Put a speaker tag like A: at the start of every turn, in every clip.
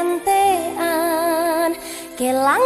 A: entean. Kelang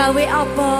A: gawe
B: apa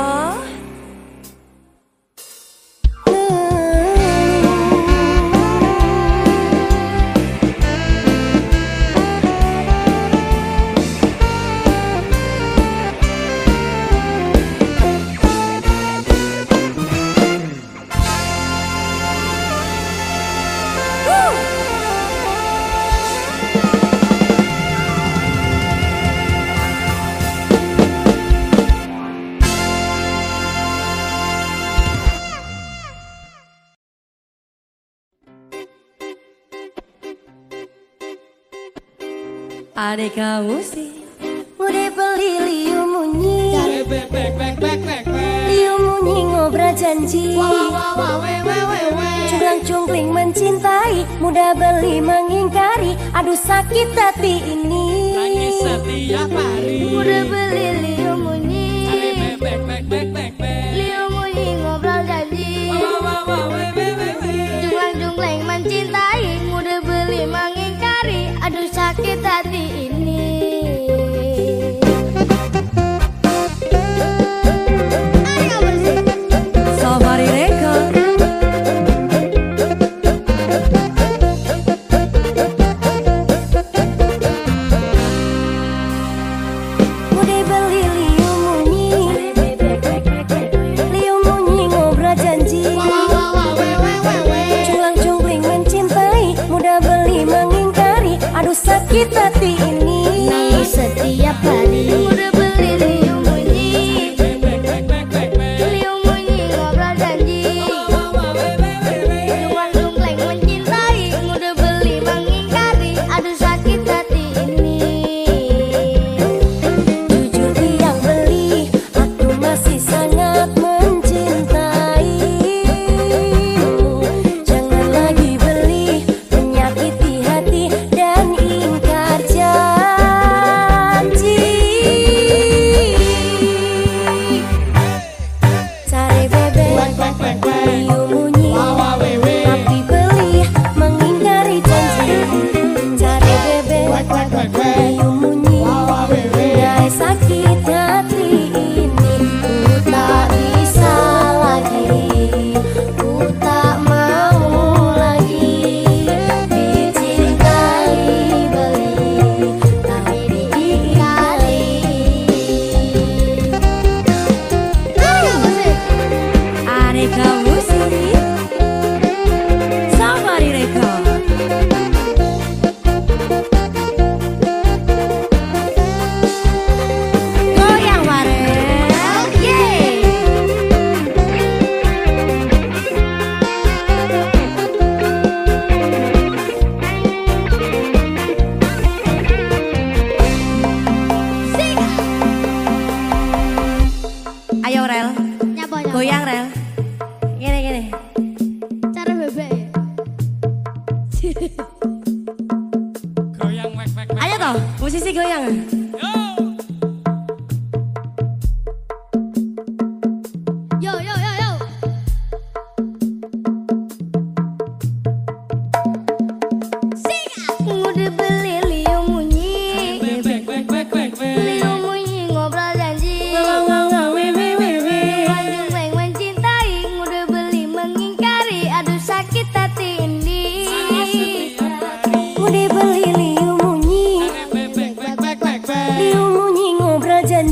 B: kamu sih
A: Udah beli liu munyi. Liu munyi ngobrol janji. Curang cungkling mencintai Mudah beli mengingkari. Aduh sakit hati ini.
C: Nangis setiap hari?
A: Udah beli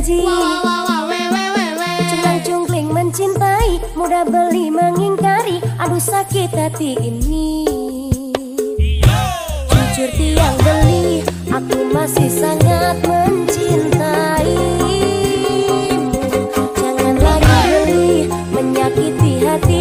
D: janji Jungling-jungling mencintai Mudah beli mengingkari. Aduh sakit hati
A: ini. Jujur tiang beli Aku masih sangat mencintai. Jangan lagi beli Menyakiti hati.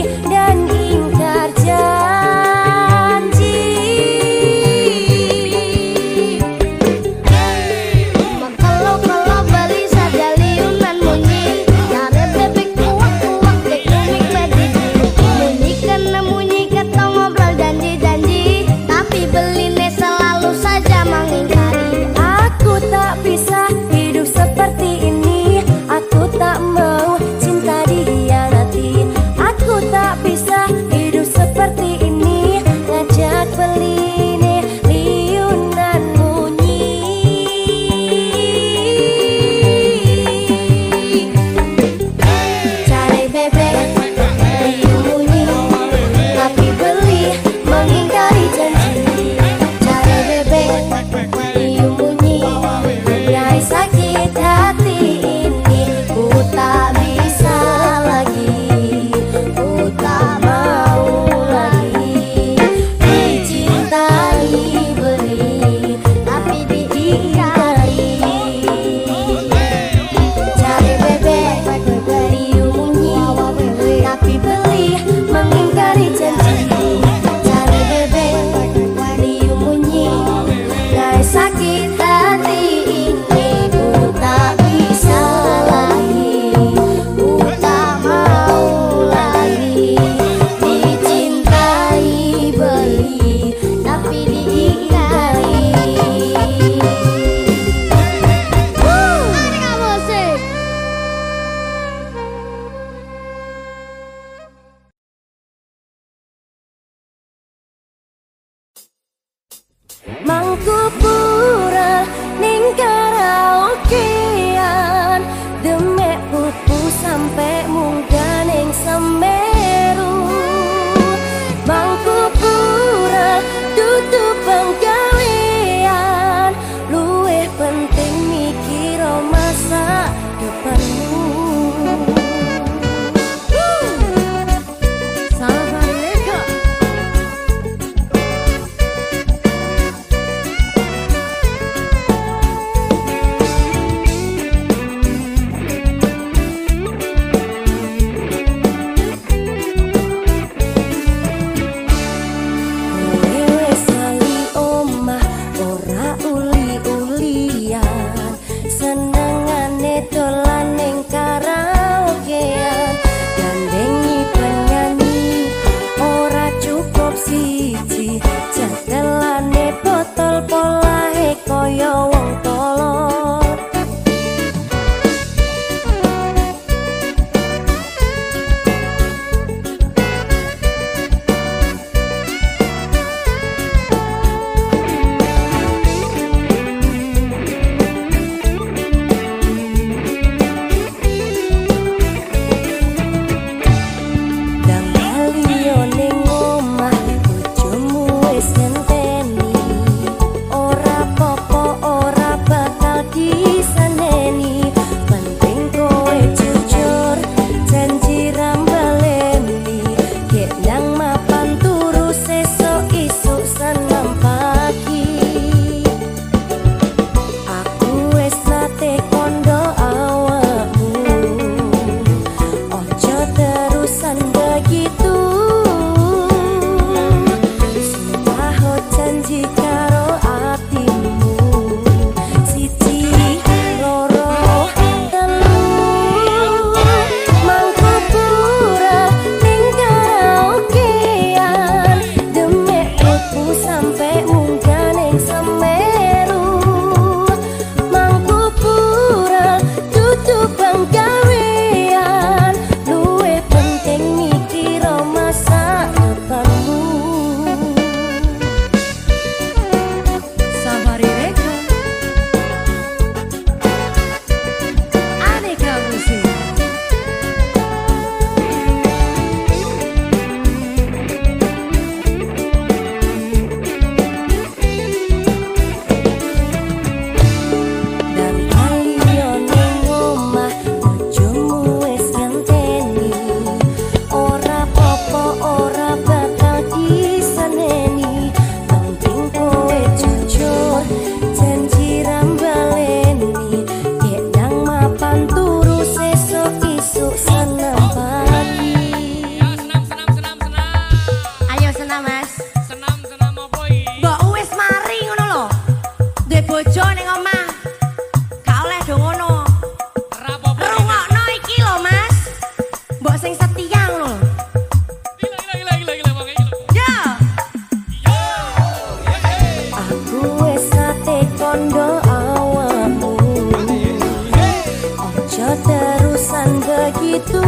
A: Begitu.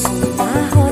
A: Sumpah ho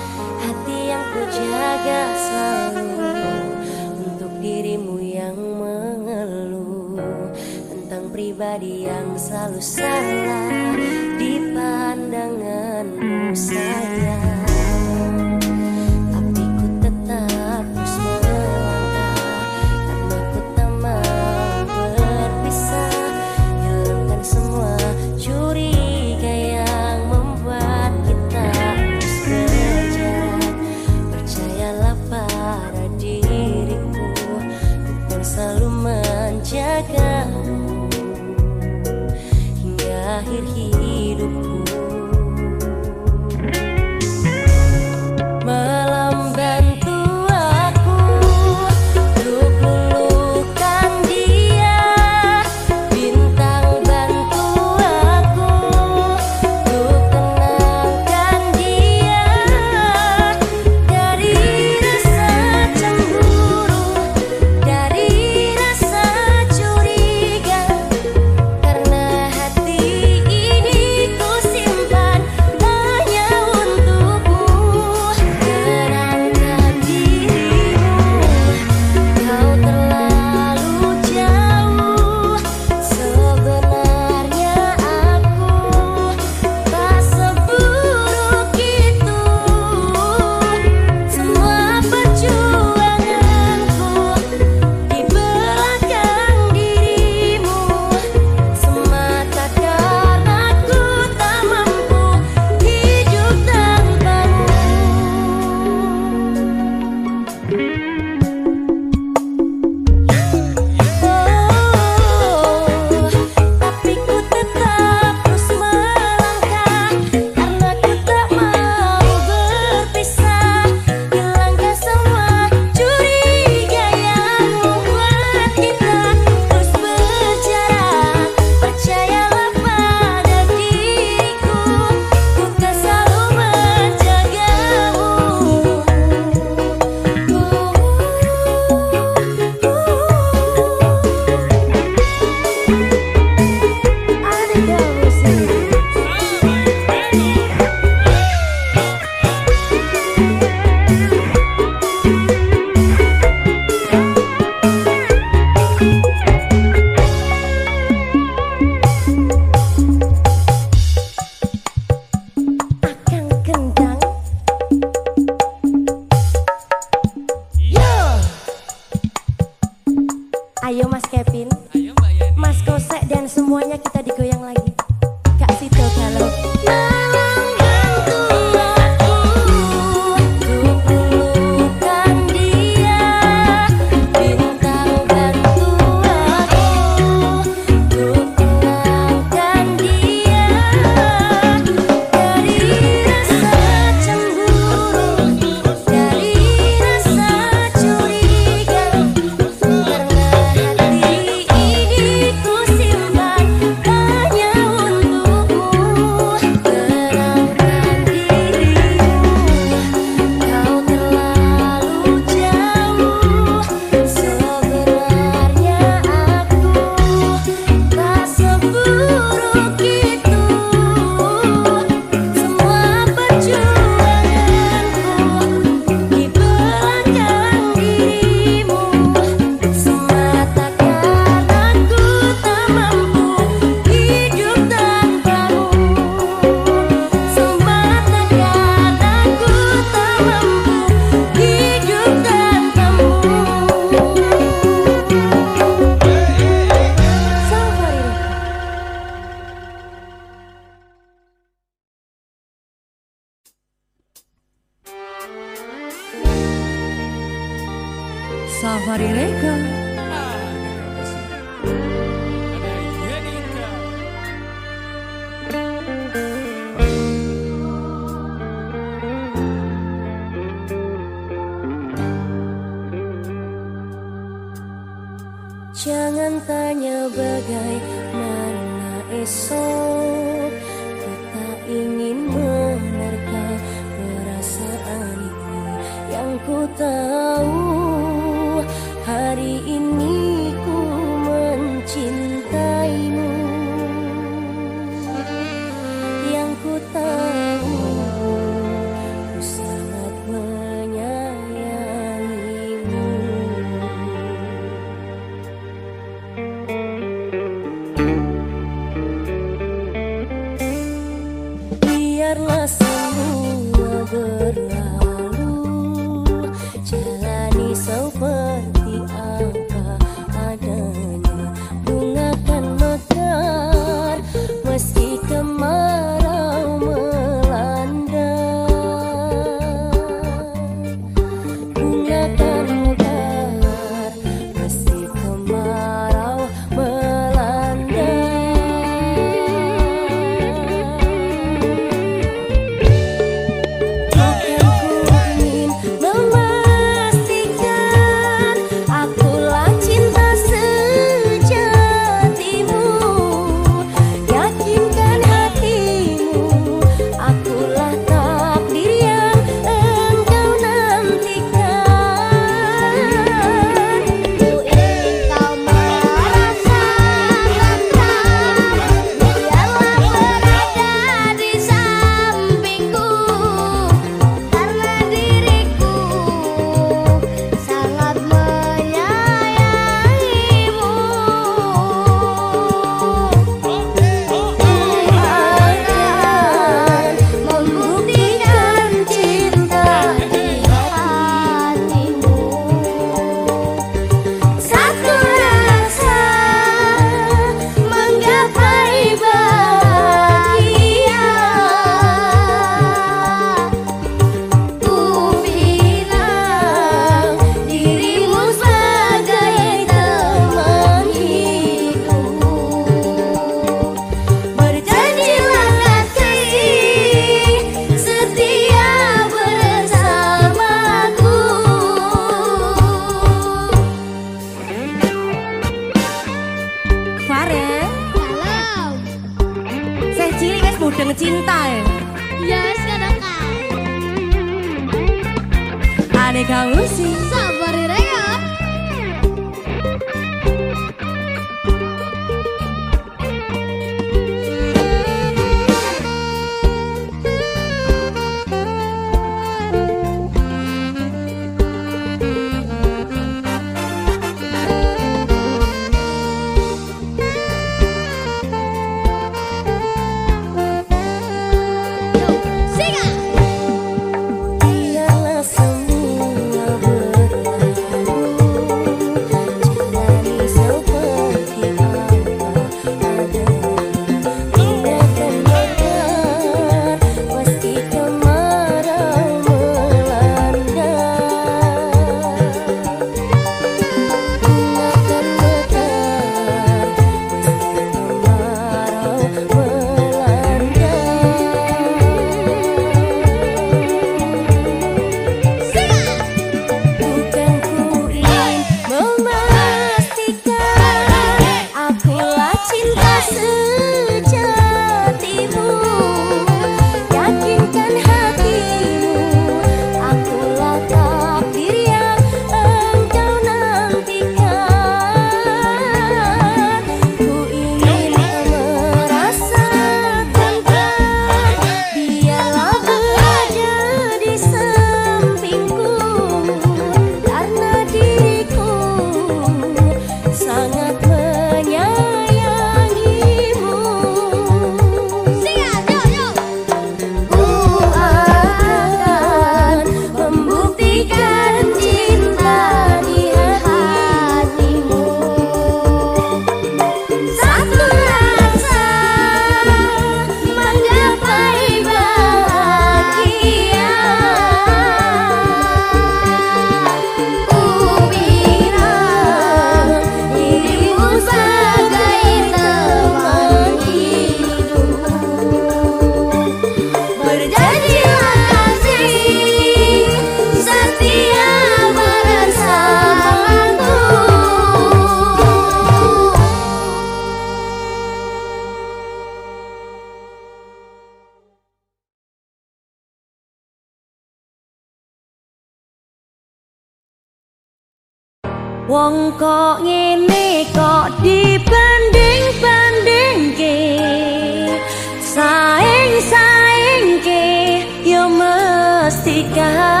A: ketika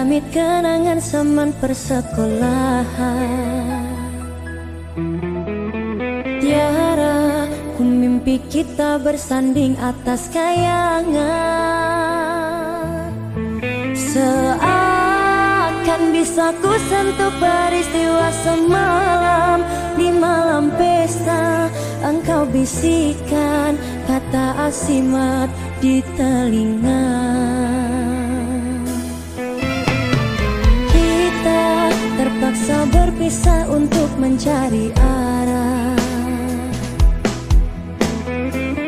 A: Menggamit kenangan zaman persekolahan. Tiara ku mimpi kita bersanding atas kayangan. Seakan bisa ku sentuh peristiwa semalam. Di malam pesta engkau bisikan kata asimat di telinga terpaksa berpisah untuk mencari arah.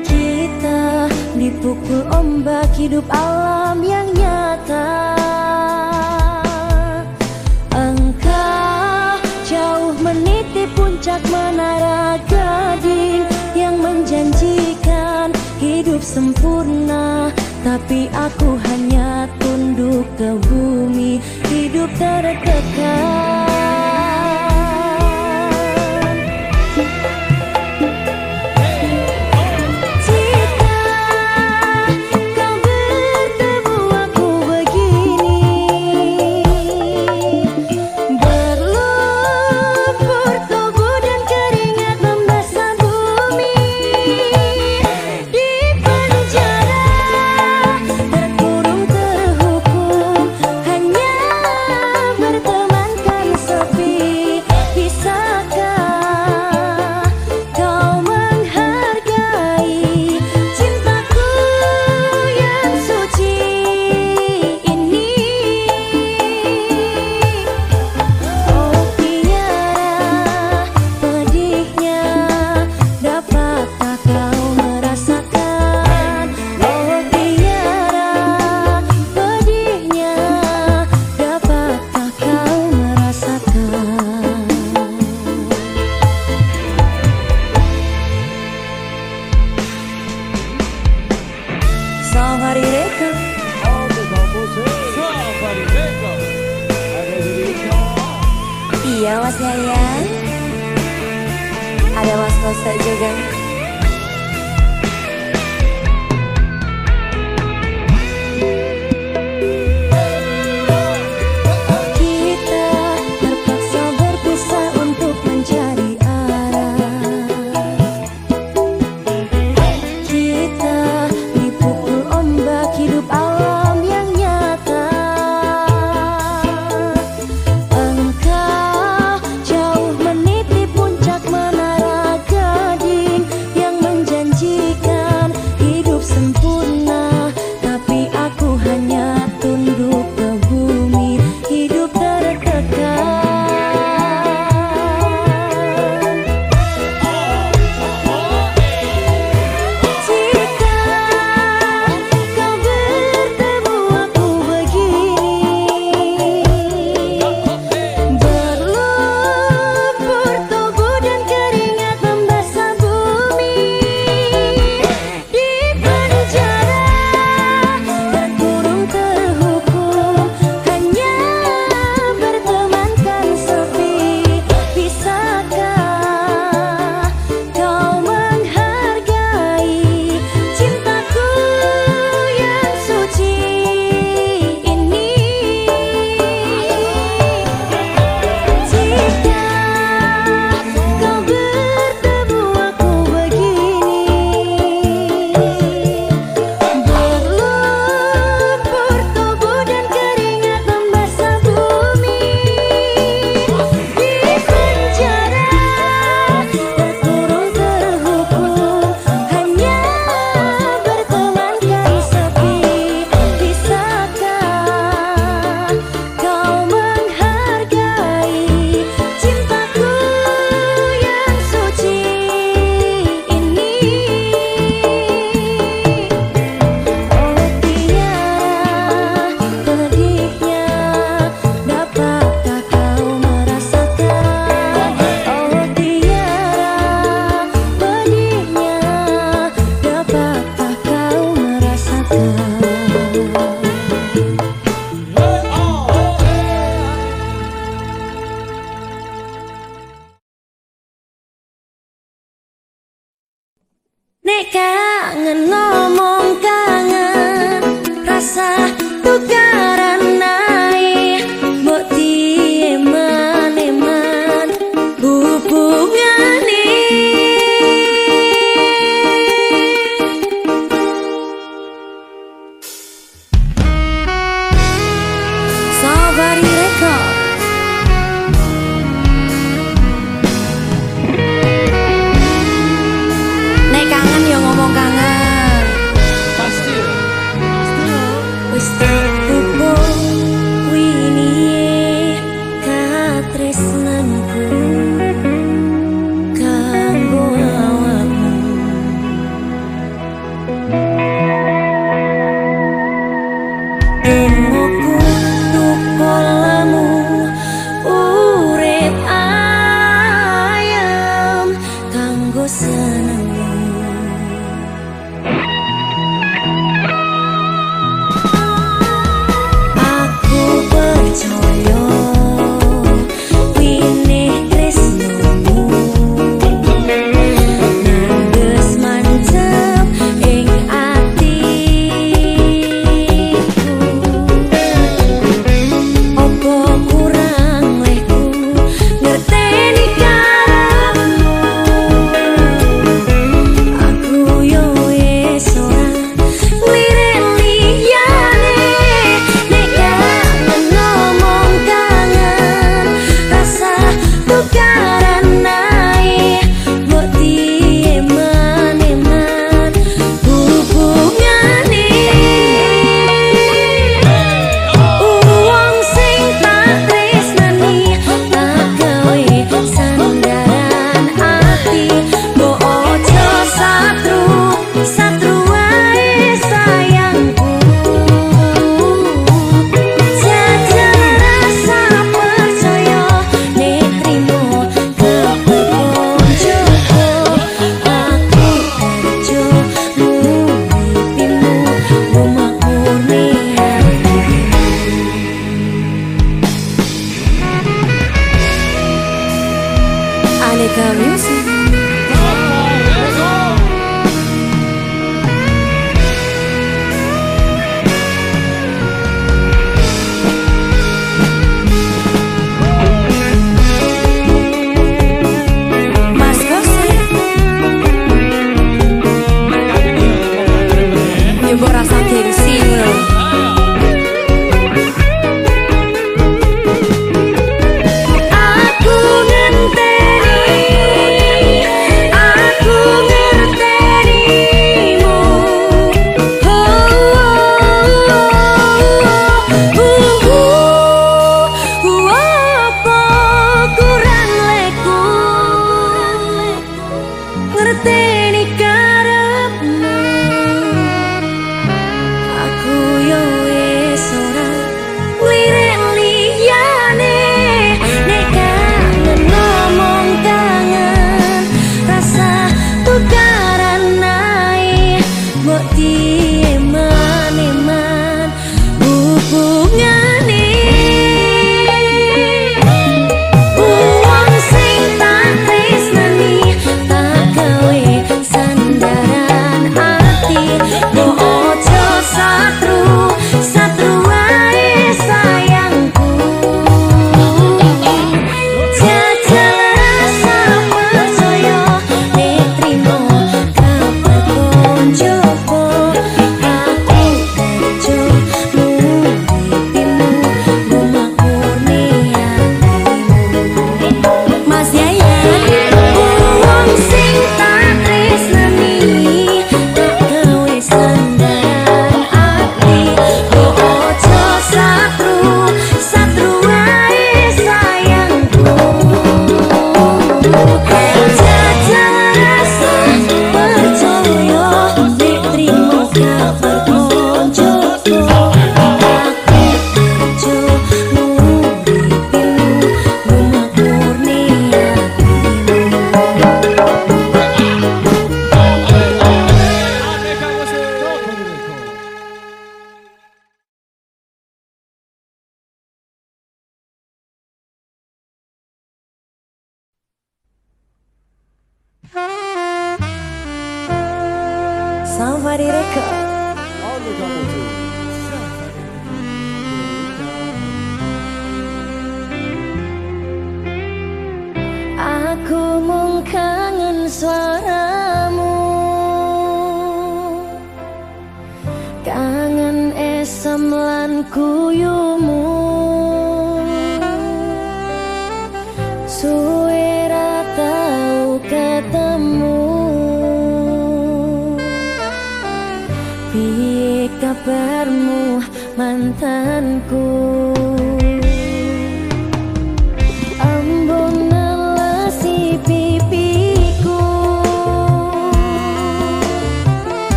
A: Kita dipukul ombak hidup alam yang nyata. Engkau jauh meniti puncak menara gading Yang menjanjikan hidup sempurna. Tapi aku hanya tunduk ke bumi Hidup tertekan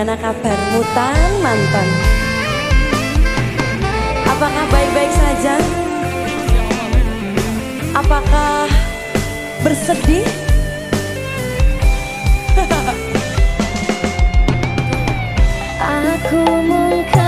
A: Gimana kabarmu tan mantan? Apakah baik-baik saja? Apakah bersedih? Aku mungkin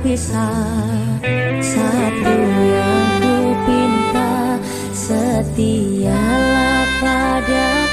A: berpisah Satu yang ku pinta Setialah padamu.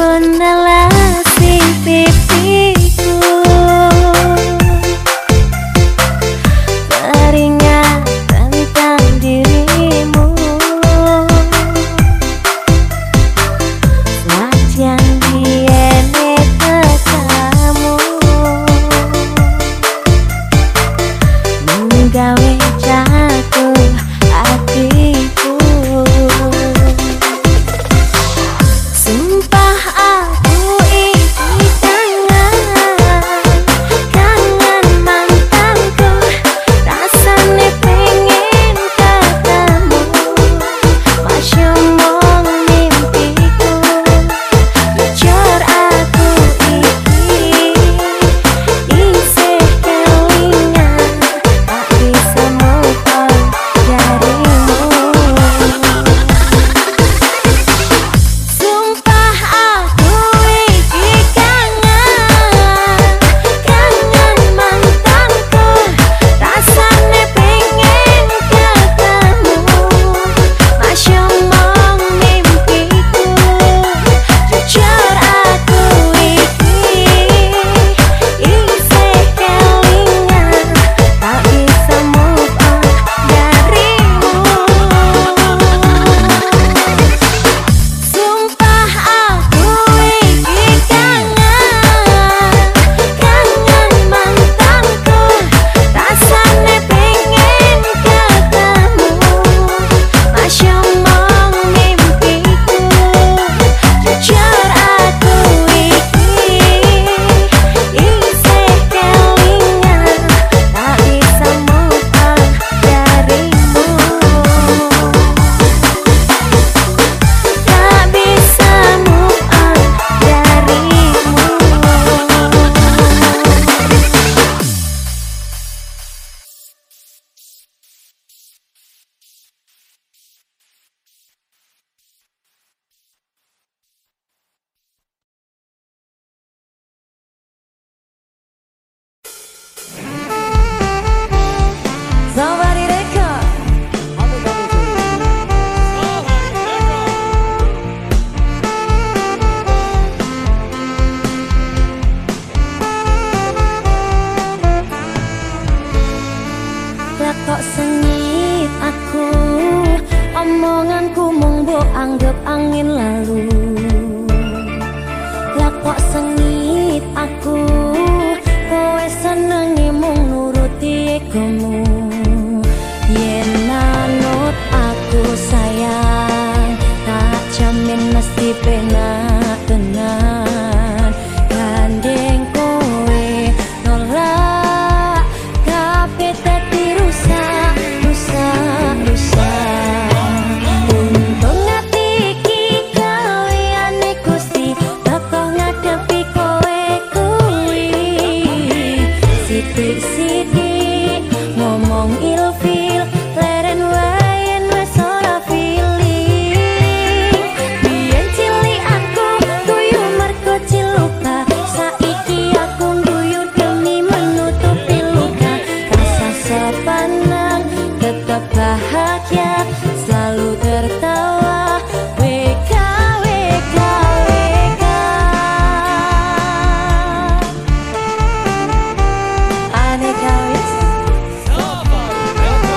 A: will never